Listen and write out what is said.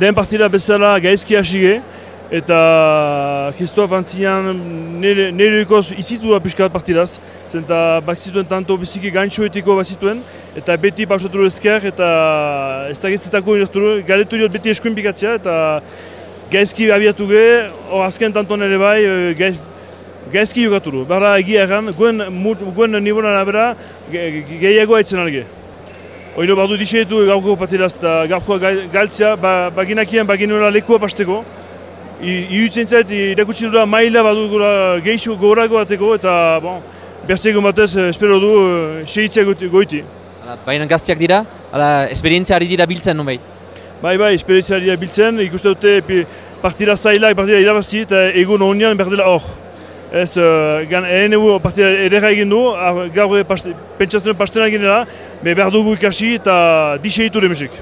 den partida bezala gaizki hasige, eta Christophe antzinean nire, nire izitu da pixka bat partidaz, zenta bak zituen tanto biziki gaintxoetiko bat zituen, eta beti pausatu ezker, eta ez da gezetako galetu diot beti eskuin pikatzea, eta gaizki abiatu ge, hor azken tanton ere bai, eh, gaiz, gaizki jokatu du. Bara egia erran, guen, guen nibonan abera, ge, gehiago haitzen alge. Oino bardu diseetu gaurko partidaz eta gaurkoa galtzea, ba, baginakien baginuela lekua pasteko. Irutzen zait, irakutsi dut maila badu gehiago gorago bateko eta bon, bertzeko batez eh, espero du uh, segitzea goiti. Baina gaztiak dira, ala, esperientzia ari dira biltzen nubei? Bai, bai, esperientzia ari dira biltzen, ikuste dute partida zailak, partida irabazi eta egun honian berdela hor. Ez, gan, ehen egu partida edera egin du, gaur pentsatzen pastenak ginela, behar dugu ikasi eta diseitu demesik.